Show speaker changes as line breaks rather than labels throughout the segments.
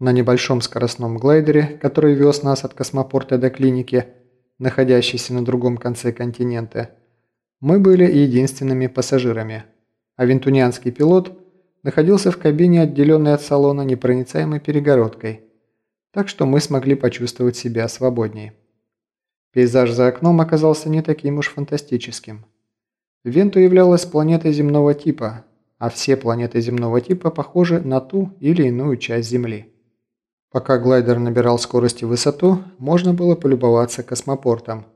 На небольшом скоростном глайдере, который вез нас от космопорта до клиники, находящейся на другом конце континента, мы были единственными пассажирами, а вентунианский пилот находился в кабине, отделенной от салона непроницаемой перегородкой, так что мы смогли почувствовать себя свободнее. Пейзаж за окном оказался не таким уж фантастическим. Венту являлась планетой земного типа, а все планеты земного типа похожи на ту или иную часть Земли. Пока глайдер набирал скорость и высоту, можно было полюбоваться космопортом.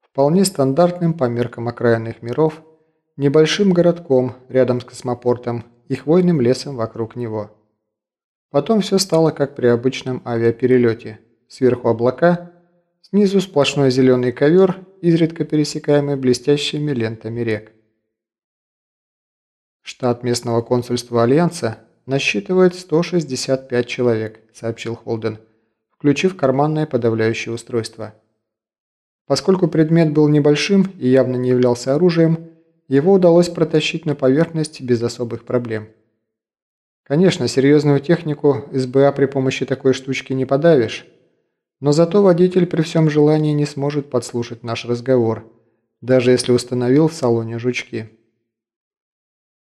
Вполне стандартным по меркам окраинных миров, небольшим городком рядом с космопортом и хвойным лесом вокруг него. Потом все стало как при обычном авиаперелете. Сверху облака – Снизу сплошной зеленый ковер, изредка пересекаемый блестящими лентами рек. Штат местного консульства Альянса насчитывает 165 человек, сообщил Холден, включив карманное подавляющее устройство. Поскольку предмет был небольшим и явно не являлся оружием, его удалось протащить на поверхность без особых проблем. Конечно, серьезную технику СБА при помощи такой штучки не подавишь, но зато водитель при всем желании не сможет подслушать наш разговор, даже если установил в салоне жучки.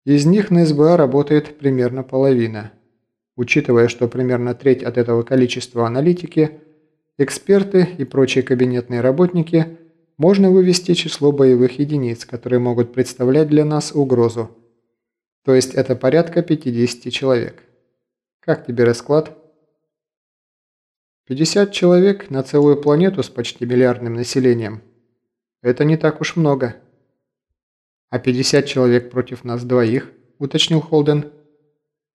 Из них на СБА работает примерно половина. Учитывая, что примерно треть от этого количества аналитики, эксперты и прочие кабинетные работники, можно вывести число боевых единиц, которые могут представлять для нас угрозу. То есть это порядка 50 человек. Как тебе расклад? 50 человек на целую планету с почти миллиардным населением. Это не так уж много. А 50 человек против нас двоих, уточнил Холден.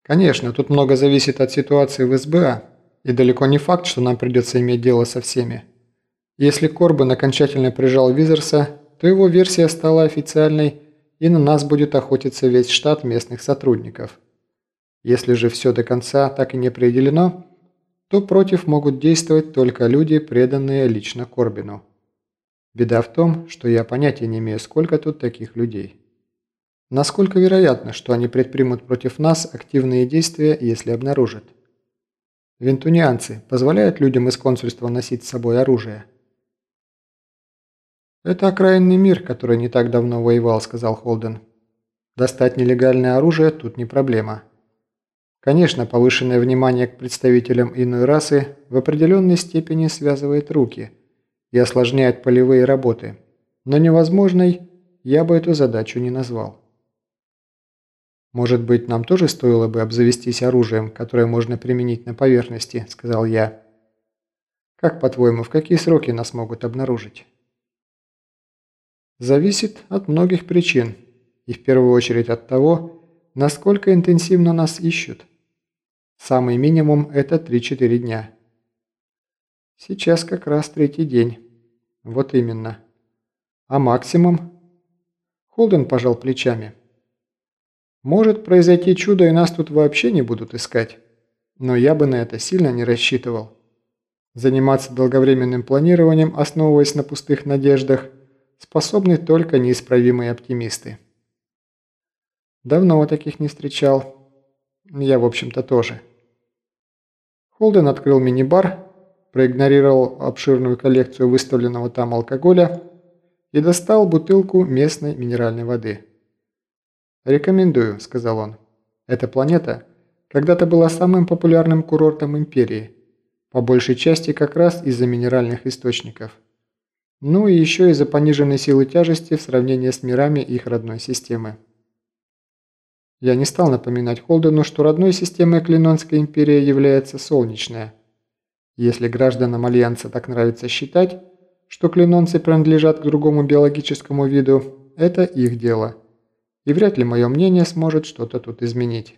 Конечно, тут много зависит от ситуации в СБА, и далеко не факт, что нам придется иметь дело со всеми. Если Корбан окончательно прижал Визерса, то его версия стала официальной, и на нас будет охотиться весь штат местных сотрудников. Если же все до конца так и не определено, то против могут действовать только люди, преданные лично Корбину. Беда в том, что я понятия не имею, сколько тут таких людей. Насколько вероятно, что они предпримут против нас активные действия, если обнаружат? Вентунианцы позволяют людям из консульства носить с собой оружие? «Это окраинный мир, который не так давно воевал», – сказал Холден. «Достать нелегальное оружие тут не проблема». Конечно, повышенное внимание к представителям иной расы в определенной степени связывает руки и осложняет полевые работы, но невозможной я бы эту задачу не назвал. «Может быть, нам тоже стоило бы обзавестись оружием, которое можно применить на поверхности», – сказал я. «Как, по-твоему, в какие сроки нас могут обнаружить?» «Зависит от многих причин, и в первую очередь от того, насколько интенсивно нас ищут. Самый минимум – это 3-4 дня. Сейчас как раз третий день. Вот именно. А максимум? Холден пожал плечами. Может произойти чудо, и нас тут вообще не будут искать. Но я бы на это сильно не рассчитывал. Заниматься долговременным планированием, основываясь на пустых надеждах, способны только неисправимые оптимисты. Давно таких не встречал. Я, в общем-то, тоже. Холден открыл мини-бар, проигнорировал обширную коллекцию выставленного там алкоголя и достал бутылку местной минеральной воды. «Рекомендую», – сказал он. «Эта планета когда-то была самым популярным курортом Империи, по большей части как раз из-за минеральных источников. Ну и еще из-за пониженной силы тяжести в сравнении с мирами их родной системы. Я не стал напоминать Холдену, что родной системой Клинонской империи является Солнечная. Если гражданам Альянса так нравится считать, что клинонцы принадлежат к другому биологическому виду, это их дело. И вряд ли мое мнение сможет что-то тут изменить.